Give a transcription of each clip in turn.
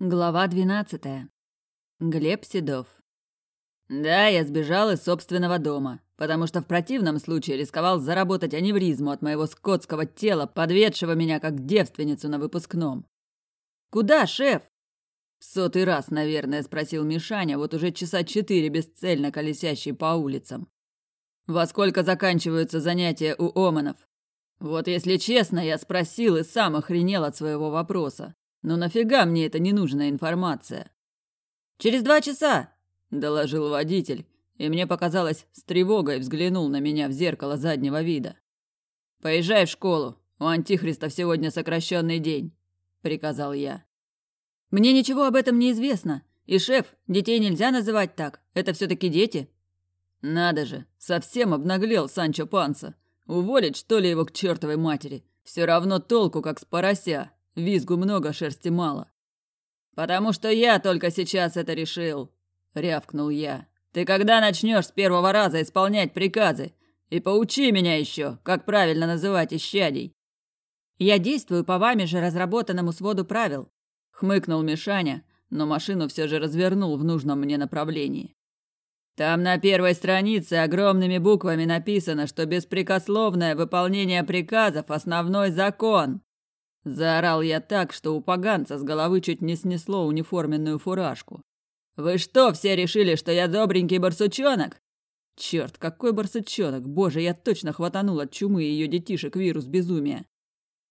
Глава двенадцатая. Глеб Седов. Да, я сбежал из собственного дома, потому что в противном случае рисковал заработать аневризму от моего скотского тела, подведшего меня как девственницу на выпускном. «Куда, шеф?» В сотый раз, наверное, спросил Мишаня, вот уже часа четыре бесцельно колесящий по улицам. «Во сколько заканчиваются занятия у Оманов?» Вот если честно, я спросил и сам охренел от своего вопроса. Но нафига мне эта ненужная информация? Через два часа, доложил водитель, и мне показалось, с тревогой взглянул на меня в зеркало заднего вида. Поезжай в школу. У антихриста сегодня сокращенный день, приказал я. Мне ничего об этом не известно. И шеф, детей нельзя называть так. Это все таки дети. Надо же, совсем обнаглел Санчо Панса. Уволить, что ли, его к чертовой матери? Все равно толку, как с порося. Визгу много, шерсти мало. «Потому что я только сейчас это решил», — рявкнул я. «Ты когда начнешь с первого раза исполнять приказы? И поучи меня еще, как правильно называть исчадий». «Я действую по вами же разработанному своду правил», — хмыкнул Мишаня, но машину все же развернул в нужном мне направлении. Там на первой странице огромными буквами написано, что беспрекословное выполнение приказов – основной закон. Заорал я так, что у поганца с головы чуть не снесло униформенную фуражку. «Вы что, все решили, что я добренький барсучонок?» Черт, какой барсучонок! Боже, я точно хватанул от чумы ее детишек вирус безумия.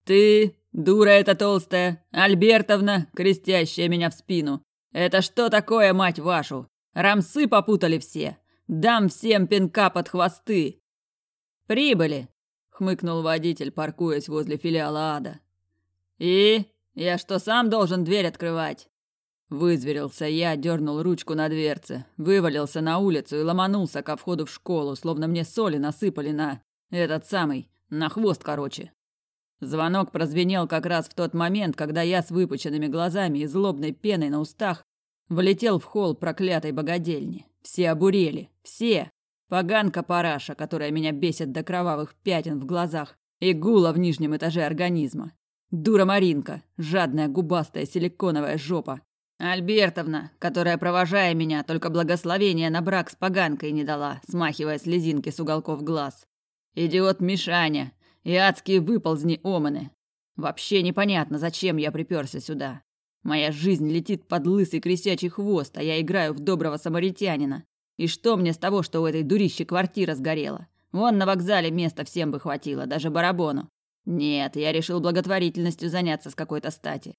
«Ты, дура эта толстая, Альбертовна, крестящая меня в спину. Это что такое, мать вашу? Рамсы попутали все. Дам всем пинка под хвосты!» «Прибыли!» — хмыкнул водитель, паркуясь возле филиала ада. «И? Я что, сам должен дверь открывать?» Вызверился я, дернул ручку на дверце, вывалился на улицу и ломанулся ко входу в школу, словно мне соли насыпали на... этот самый... на хвост, короче. Звонок прозвенел как раз в тот момент, когда я с выпученными глазами и злобной пеной на устах влетел в холл проклятой богадельни. Все обурели. Все. Поганка параша, которая меня бесит до кровавых пятен в глазах, и гула в нижнем этаже организма. Дура Маринка, жадная губастая силиконовая жопа. Альбертовна, которая, провожая меня, только благословения на брак с поганкой не дала, смахивая слезинки с уголков глаз. Идиот Мишаня и адские выползни Оманы. Вообще непонятно, зачем я приперся сюда. Моя жизнь летит под лысый крысячий хвост, а я играю в доброго самаритянина. И что мне с того, что у этой дурищи квартира сгорела? Вон на вокзале места всем бы хватило, даже барабону. Нет, я решил благотворительностью заняться с какой-то стати.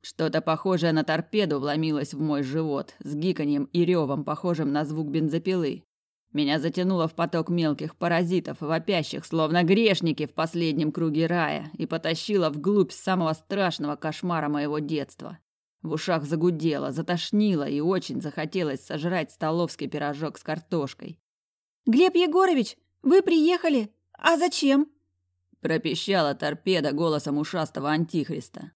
Что-то похожее на торпеду вломилось в мой живот, с гиканьем и ревом, похожим на звук бензопилы. Меня затянуло в поток мелких паразитов, вопящих, словно грешники в последнем круге рая, и потащило вглубь самого страшного кошмара моего детства. В ушах загудело, затошнило и очень захотелось сожрать столовский пирожок с картошкой. «Глеб Егорович, вы приехали? А зачем?» Пропищала торпеда голосом ушастого антихриста.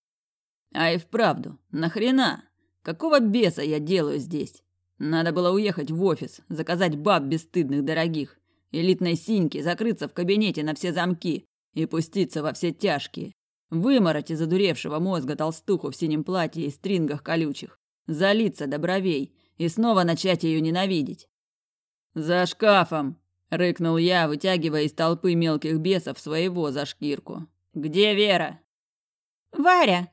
А и вправду, нахрена? Какого беса я делаю здесь? Надо было уехать в офис, заказать баб бесстыдных дорогих, элитной синьки, закрыться в кабинете на все замки и пуститься во все тяжкие. Вымороть из задуревшего мозга толстуху в синем платье и стрингах колючих, залиться до бровей и снова начать ее ненавидеть. «За шкафом!» Рыкнул я, вытягивая из толпы мелких бесов своего за шкирку. «Где Вера?» «Варя!»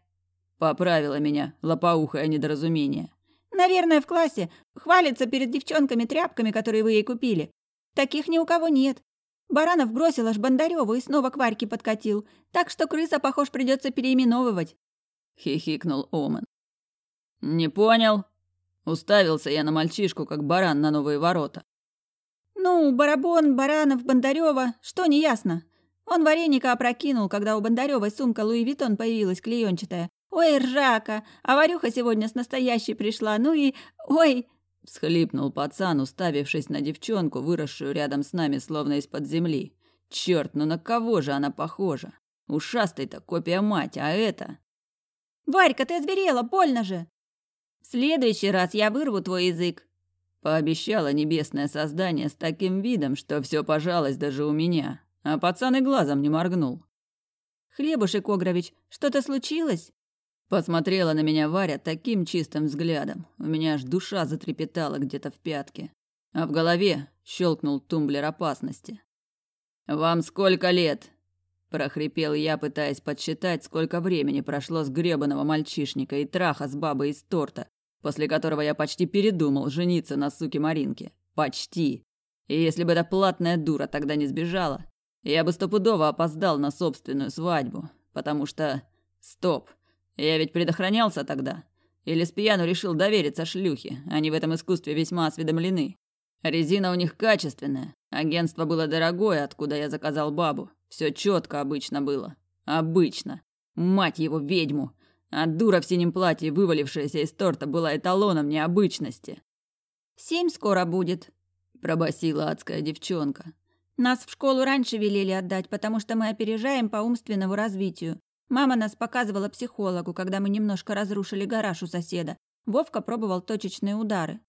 Поправила меня лопоухое недоразумение. «Наверное, в классе. Хвалится перед девчонками тряпками, которые вы ей купили. Таких ни у кого нет. Баранов бросил аж Бондарёву и снова к Варьке подкатил. Так что крыса, похож, придется переименовывать». Хихикнул Оман. «Не понял?» Уставился я на мальчишку, как баран на новые ворота. «Ну, Барабон, Баранов, Бондарёва, что неясно? Он вареника опрокинул, когда у Бондарёвой сумка Луи Виттон появилась клеёнчатая. Ой, ржака, а Варюха сегодня с настоящей пришла, ну и... Ой...» Всхлипнул пацан, уставившись на девчонку, выросшую рядом с нами, словно из-под земли. Черт, ну на кого же она похожа? Ушастый-то копия мать, а это... «Варька, ты озверела, больно же!» «В следующий раз я вырву твой язык», Пообещало небесное создание с таким видом, что все пожалось даже у меня. А пацан и глазом не моргнул. «Хлебушек Огрович, что-то случилось?» Посмотрела на меня Варя таким чистым взглядом. У меня аж душа затрепетала где-то в пятке. А в голове щелкнул тумблер опасности. «Вам сколько лет?» прохрипел я, пытаясь подсчитать, сколько времени прошло с гребаного мальчишника и траха с бабой из торта, после которого я почти передумал жениться на суке Маринке. Почти. И если бы эта платная дура тогда не сбежала, я бы стопудово опоздал на собственную свадьбу, потому что... Стоп. Я ведь предохранялся тогда. Или с пьяну решил довериться шлюхе, они в этом искусстве весьма осведомлены. Резина у них качественная, агентство было дорогое, откуда я заказал бабу. Все четко обычно было. Обычно. Мать его, ведьму. А дура в синем платье, вывалившаяся из торта, была эталоном необычности. «Семь скоро будет», – пробасила адская девчонка. «Нас в школу раньше велели отдать, потому что мы опережаем по умственному развитию. Мама нас показывала психологу, когда мы немножко разрушили гараж у соседа. Вовка пробовал точечные удары.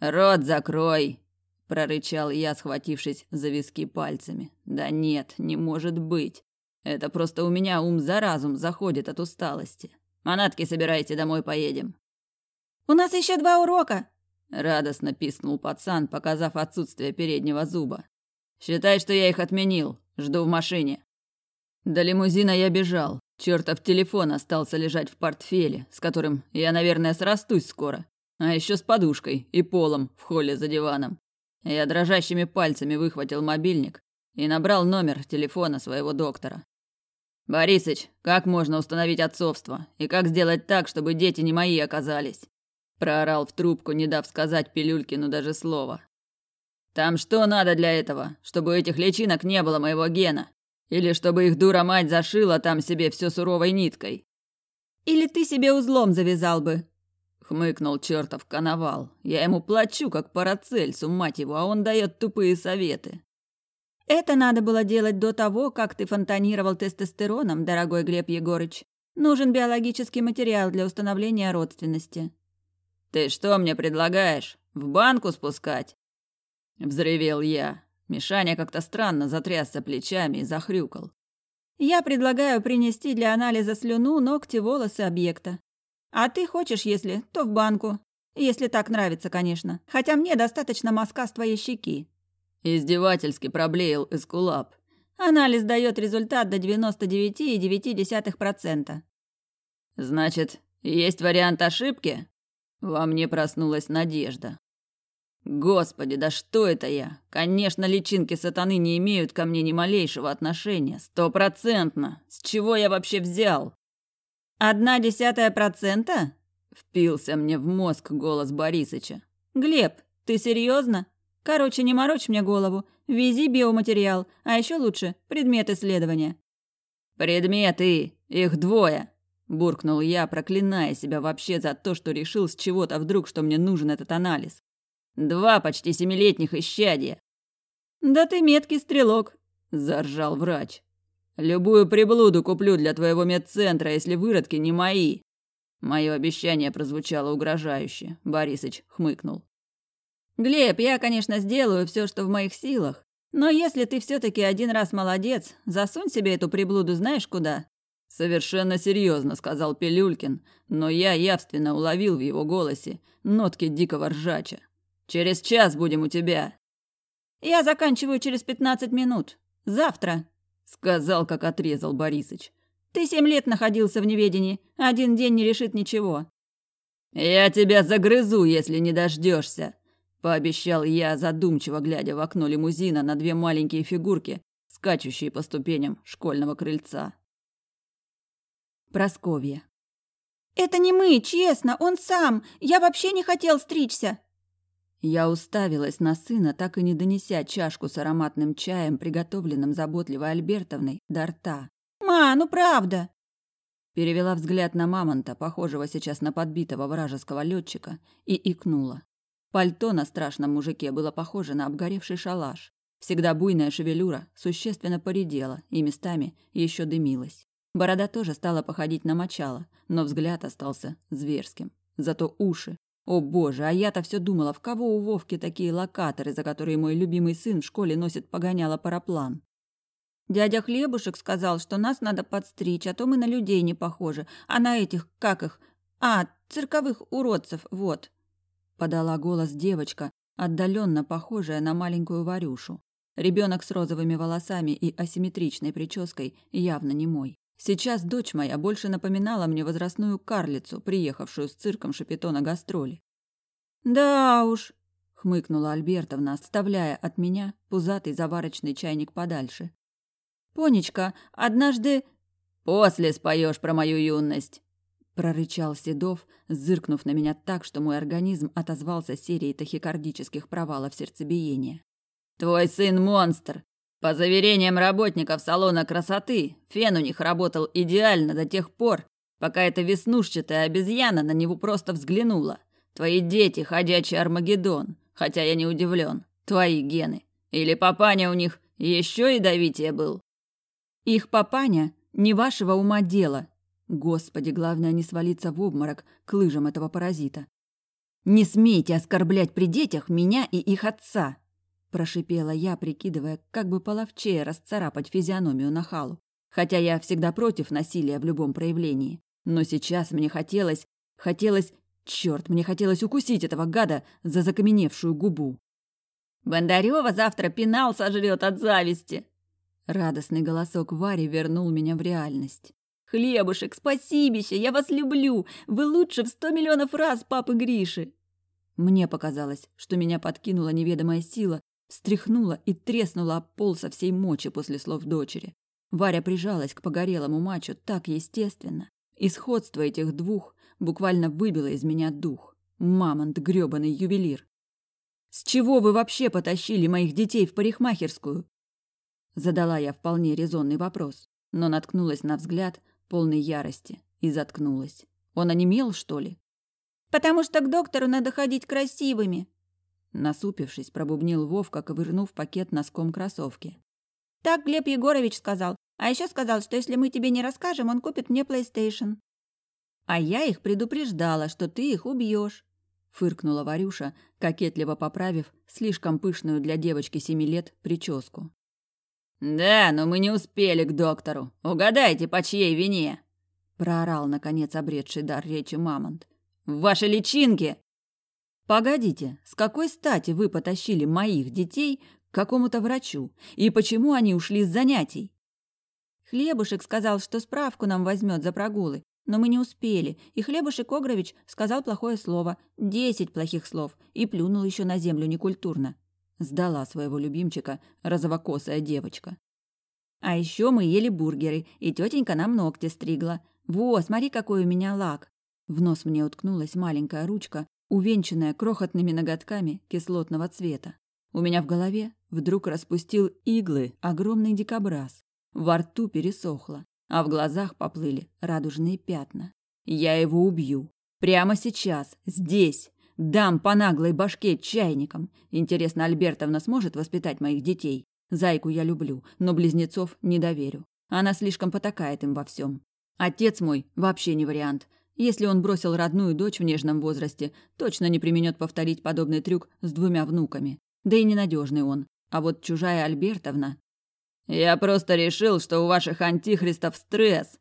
«Рот закрой!» – прорычал я, схватившись за виски пальцами. «Да нет, не может быть. Это просто у меня ум за разум заходит от усталости. Манатки собирайте, домой поедем». «У нас еще два урока!» – радостно пискнул пацан, показав отсутствие переднего зуба. «Считай, что я их отменил. Жду в машине». До лимузина я бежал. Чертов телефон остался лежать в портфеле, с которым я, наверное, срастусь скоро. А еще с подушкой и полом в холле за диваном. Я дрожащими пальцами выхватил мобильник и набрал номер телефона своего доктора. «Борисыч, как можно установить отцовство? И как сделать так, чтобы дети не мои оказались?» Проорал в трубку, не дав сказать Пилюлькину даже слова. «Там что надо для этого? Чтобы у этих личинок не было моего гена? Или чтобы их дура-мать зашила там себе все суровой ниткой?» «Или ты себе узлом завязал бы», Хмыкнул чертов коновал. Я ему плачу, как Парацельсу, мать его, а он дает тупые советы. Это надо было делать до того, как ты фонтанировал тестостероном, дорогой Глеб Егорыч. Нужен биологический материал для установления родственности. Ты что мне предлагаешь? В банку спускать? Взревел я. Мишаня как-то странно затрясся плечами и захрюкал. Я предлагаю принести для анализа слюну, ногти, волосы объекта. А ты хочешь, если, то в банку. Если так нравится, конечно. Хотя мне достаточно мазка с твоей щеки. Издевательски проблеял Эскулап. Анализ дает результат до 99,9%. Значит, есть вариант ошибки? Во мне проснулась надежда. Господи, да что это я? Конечно, личинки сатаны не имеют ко мне ни малейшего отношения. Стопроцентно. С чего я вообще взял? «Одна десятая процента?» – впился мне в мозг голос Борисыча. «Глеб, ты серьезно? Короче, не морочь мне голову. Вези биоматериал, а еще лучше предмет исследования». «Предметы! Их двое!» – буркнул я, проклиная себя вообще за то, что решил с чего-то вдруг, что мне нужен этот анализ. «Два почти семилетних исчадия!» «Да ты меткий стрелок!» – заржал врач. Любую приблуду куплю для твоего медцентра, если выродки не мои. Мое обещание прозвучало угрожающе. Борисыч хмыкнул. Глеб, я, конечно, сделаю все, что в моих силах. Но если ты все-таки один раз молодец, засунь себе эту приблуду знаешь куда. Совершенно серьезно, сказал Пилюлькин, но я явственно уловил в его голосе нотки дикого ржача. Через час будем у тебя. Я заканчиваю через пятнадцать минут. Завтра. Сказал, как отрезал Борисыч. Ты семь лет находился в неведении. Один день не решит ничего. Я тебя загрызу, если не дождешься, пообещал я, задумчиво глядя в окно лимузина на две маленькие фигурки, скачущие по ступеням школьного крыльца. Просковья. «Это не мы, честно, он сам. Я вообще не хотел стричься!» Я уставилась на сына, так и не донеся чашку с ароматным чаем, приготовленным заботливой Альбертовной, до рта. «Ма, ну правда!» Перевела взгляд на мамонта, похожего сейчас на подбитого вражеского летчика, и икнула. Пальто на страшном мужике было похоже на обгоревший шалаш. Всегда буйная шевелюра существенно поредела и местами еще дымилась. Борода тоже стала походить на мочало, но взгляд остался зверским. Зато уши о боже, а я-то все думала, в кого у Вовки такие локаторы, за которые мой любимый сын в школе носит погоняло параплан. Дядя Хлебушек сказал, что нас надо подстричь, а то мы на людей не похожи, а на этих, как их, а, цирковых уродцев, вот. Подала голос девочка, отдаленно похожая на маленькую Варюшу. Ребенок с розовыми волосами и асимметричной прической явно не мой. Сейчас дочь моя больше напоминала мне возрастную карлицу, приехавшую с цирком Шапито на гастроли. «Да уж», — хмыкнула Альбертовна, отставляя от меня пузатый заварочный чайник подальше. «Понечка, однажды...» «После споешь про мою юность», — прорычал Седов, зыркнув на меня так, что мой организм отозвался серией тахикардических провалов сердцебиения. «Твой сын монстр. По заверениям работников салона красоты, фен у них работал идеально до тех пор, пока эта веснушчатая обезьяна на него просто взглянула. Твои дети – ходячий Армагеддон, хотя я не удивлен. Твои гены. Или папаня у них еще ядовитее был?» «Их папаня не вашего ума дело», Господи, главное не свалиться в обморок к лыжам этого паразита. «Не смейте оскорблять при детях меня и их отца!» Прошипела я, прикидывая, как бы половчее расцарапать физиономию нахалу. Хотя я всегда против насилия в любом проявлении. Но сейчас мне хотелось... Хотелось... Черт, мне хотелось укусить этого гада за закаменевшую губу. «Бондарёва завтра пенал сожрет от зависти!» Радостный голосок Вари вернул меня в реальность. Хлебушек, спасибище, я вас люблю. Вы лучше в сто миллионов раз папы Гриши. Мне показалось, что меня подкинула неведомая сила, встряхнула и треснула об пол со всей мочи после слов дочери. Варя прижалась к погорелому мачу так естественно. И сходство этих двух буквально выбило из меня дух. Мамонт грёбаный ювелир. «С чего вы вообще потащили моих детей в парикмахерскую?» Задала я вполне резонный вопрос, но наткнулась на взгляд, полной ярости, и заткнулась. Он онемел, что ли? «Потому что к доктору надо ходить красивыми!» Насупившись, пробубнил Вовка, ковырнув пакет носком кроссовки. «Так Глеб Егорович сказал. А еще сказал, что если мы тебе не расскажем, он купит мне PlayStation». «А я их предупреждала, что ты их убьешь», — фыркнула Варюша, кокетливо поправив слишком пышную для девочки семи лет прическу. «Да, но мы не успели к доктору. Угадайте, по чьей вине?» Проорал, наконец, обретший дар речи Мамонт. «В вашей личинке!» «Погодите, с какой стати вы потащили моих детей к какому-то врачу? И почему они ушли с занятий?» Хлебушек сказал, что справку нам возьмет за прогулы, но мы не успели, и Хлебушек Огрович сказал плохое слово, десять плохих слов, и плюнул еще на землю некультурно. Сдала своего любимчика розовокосая девочка. А еще мы ели бургеры, и тетенька нам ногти стригла. Во, смотри, какой у меня лак. В нос мне уткнулась маленькая ручка, увенчанная крохотными ноготками кислотного цвета. У меня в голове вдруг распустил иглы огромный дикобраз. Во рту пересохло, а в глазах поплыли радужные пятна. Я его убью. Прямо сейчас, здесь. Дам по наглой башке чайником. Интересно, Альбертовна сможет воспитать моих детей? Зайку я люблю, но близнецов не доверю. Она слишком потакает им во всем. Отец мой вообще не вариант. Если он бросил родную дочь в нежном возрасте, точно не применет повторить подобный трюк с двумя внуками. Да и ненадежный он. А вот чужая Альбертовна... «Я просто решил, что у ваших антихристов стресс!»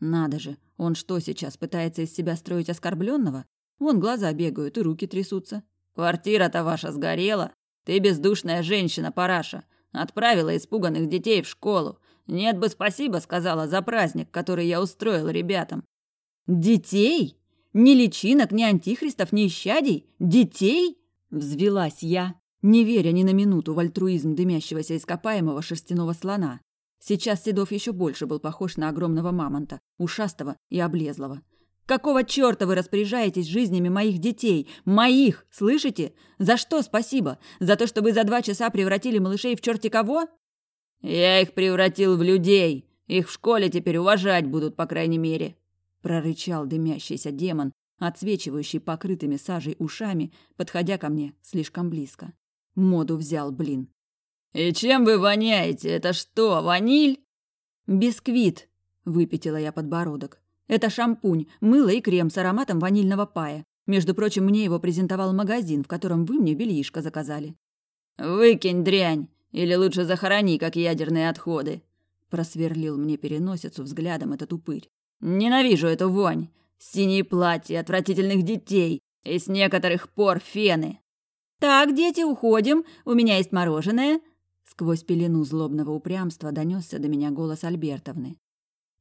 Надо же, он что сейчас, пытается из себя строить оскорбленного? Вон глаза бегают и руки трясутся. Квартира-то ваша сгорела. Ты бездушная женщина, параша. Отправила испуганных детей в школу. Нет бы спасибо сказала за праздник, который я устроил ребятам. Детей? Ни личинок, ни антихристов, ни исчадий? Детей? Взвелась я, не веря ни на минуту в альтруизм дымящегося ископаемого шерстяного слона. Сейчас Седов еще больше был похож на огромного мамонта, ушастого и облезлого. Какого чёрта вы распоряжаетесь жизнями моих детей? Моих, слышите? За что спасибо? За то, что вы за два часа превратили малышей в чёрти кого? Я их превратил в людей. Их в школе теперь уважать будут, по крайней мере, прорычал дымящийся демон, отсвечивающий покрытыми сажей ушами, подходя ко мне слишком близко. Моду взял, блин. «И чем вы воняете? Это что, ваниль?» «Бисквит», — выпятила я подбородок. Это шампунь, мыло и крем с ароматом ванильного пая. Между прочим, мне его презентовал магазин, в котором вы мне бельишко заказали. «Выкинь дрянь! Или лучше захорони, как ядерные отходы!» Просверлил мне переносицу взглядом этот упырь. Ненавижу эту вонь. Синие платья, отвратительных детей и с некоторых пор фены. Так, дети, уходим. У меня есть мороженое. Сквозь пелену злобного упрямства донесся до меня голос Альбертовны.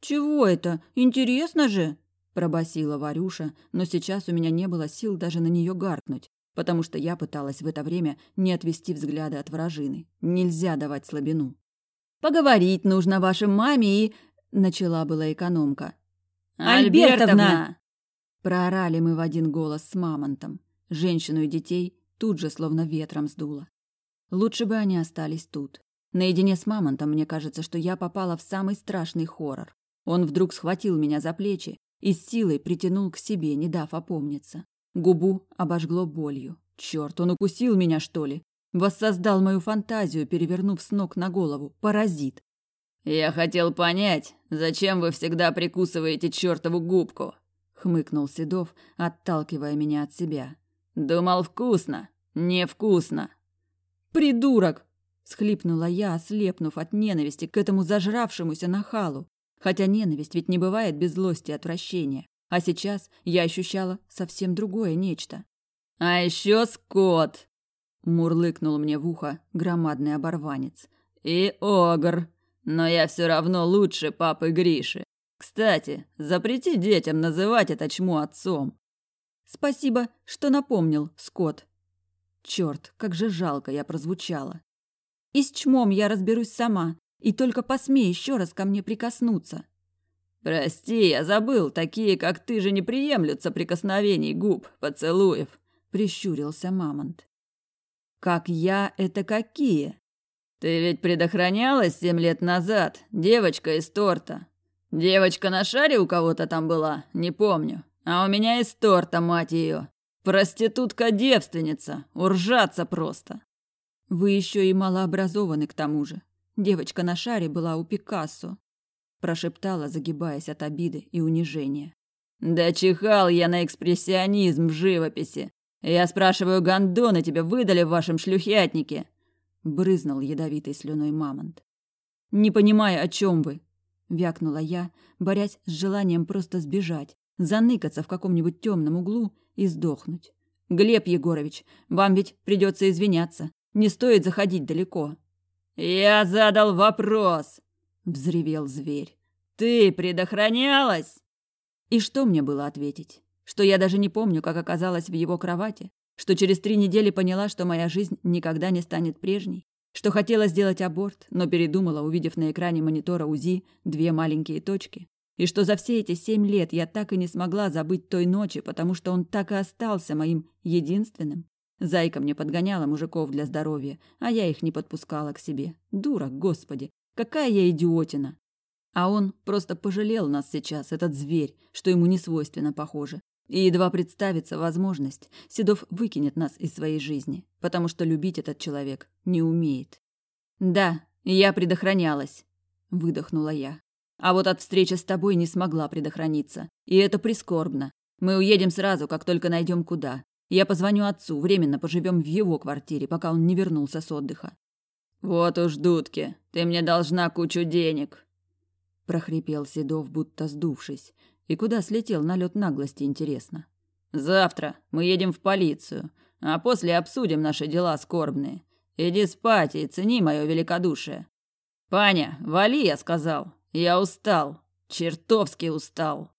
Чего это? Интересно же, пробасила Варюша, но сейчас у меня не было сил даже на нее гаркнуть, потому что я пыталась в это время не отвести взгляды от вражины. Нельзя давать слабину. Поговорить нужно вашей маме и начала была экономка. Альбертовна! Проорали мы в один голос с мамонтом. Женщину и детей тут же словно ветром сдуло. Лучше бы они остались тут. Наедине с мамонтом мне кажется, что я попала в самый страшный хоррор. Он вдруг схватил меня за плечи и с силой притянул к себе, не дав опомниться. Губу обожгло болью. Черт, он укусил меня, что ли? Воссоздал мою фантазию, перевернув с ног на голову. Паразит. «Я хотел понять, зачем вы всегда прикусываете чертову губку?» — хмыкнул Седов, отталкивая меня от себя. «Думал, вкусно. Невкусно». «Придурок!» — схлипнула я, ослепнув от ненависти к этому зажравшемуся нахалу. Хотя ненависть ведь не бывает без злости и отвращения. А сейчас я ощущала совсем другое нечто. «А еще скот!» — мурлыкнул мне в ухо громадный оборванец. «И огр!» Но я все равно лучше папы Гриши. Кстати, запрети детям называть это чмо отцом. Спасибо, что напомнил, Скотт. Черт, как же жалко я прозвучала. И с чмом я разберусь сама, и только посмей еще раз ко мне прикоснуться. Прости, я забыл, такие, как ты же не приемлются прикосновений губ, поцелуев, прищурился Мамонт. Как я это какие? Ты ведь предохранялась семь лет назад, девочка из торта. Девочка на шаре у кого-то там была, не помню. А у меня из торта, мать ее. Проститутка-девственница, уржаться просто. Вы еще и малообразованы к тому же. Девочка на шаре была у Пикассо, прошептала, загибаясь от обиды и унижения. Да чихал я на экспрессионизм в живописи. Я спрашиваю, гондоны тебе выдали в вашем шлюхятнике? брызнул ядовитой слюной мамонт. Не понимаю, о чем вы, вякнула я, борясь с желанием просто сбежать, заныкаться в каком-нибудь темном углу и сдохнуть. Глеб Егорович, вам ведь придется извиняться. Не стоит заходить далеко. Я задал вопрос, взревел зверь. Ты предохранялась? И что мне было ответить? Что я даже не помню, как оказалась в его кровати, что через три недели поняла, что моя жизнь никогда не станет прежней, что хотела сделать аборт, но передумала, увидев на экране монитора УЗИ две маленькие точки, и что за все эти семь лет я так и не смогла забыть той ночи, потому что он так и остался моим единственным. Зайка мне подгоняла мужиков для здоровья, а я их не подпускала к себе. Дура, господи, какая я идиотина! А он просто пожалел нас сейчас, этот зверь, что ему не свойственно, похоже, и едва представится возможность, Седов выкинет нас из своей жизни, потому что любить этот человек не умеет. «Да, я предохранялась», — выдохнула я. «А вот от встречи с тобой не смогла предохраниться. И это прискорбно. Мы уедем сразу, как только найдем куда. Я позвоню отцу, временно поживем в его квартире, пока он не вернулся с отдыха». «Вот уж, дудки, ты мне должна кучу денег», — прохрипел Седов, будто сдувшись, и куда слетел налет наглости, интересно? Завтра мы едем в полицию, а после обсудим наши дела скорбные. Иди спать и цени мое великодушие. Паня, вали, я сказал. Я устал. Чертовски устал.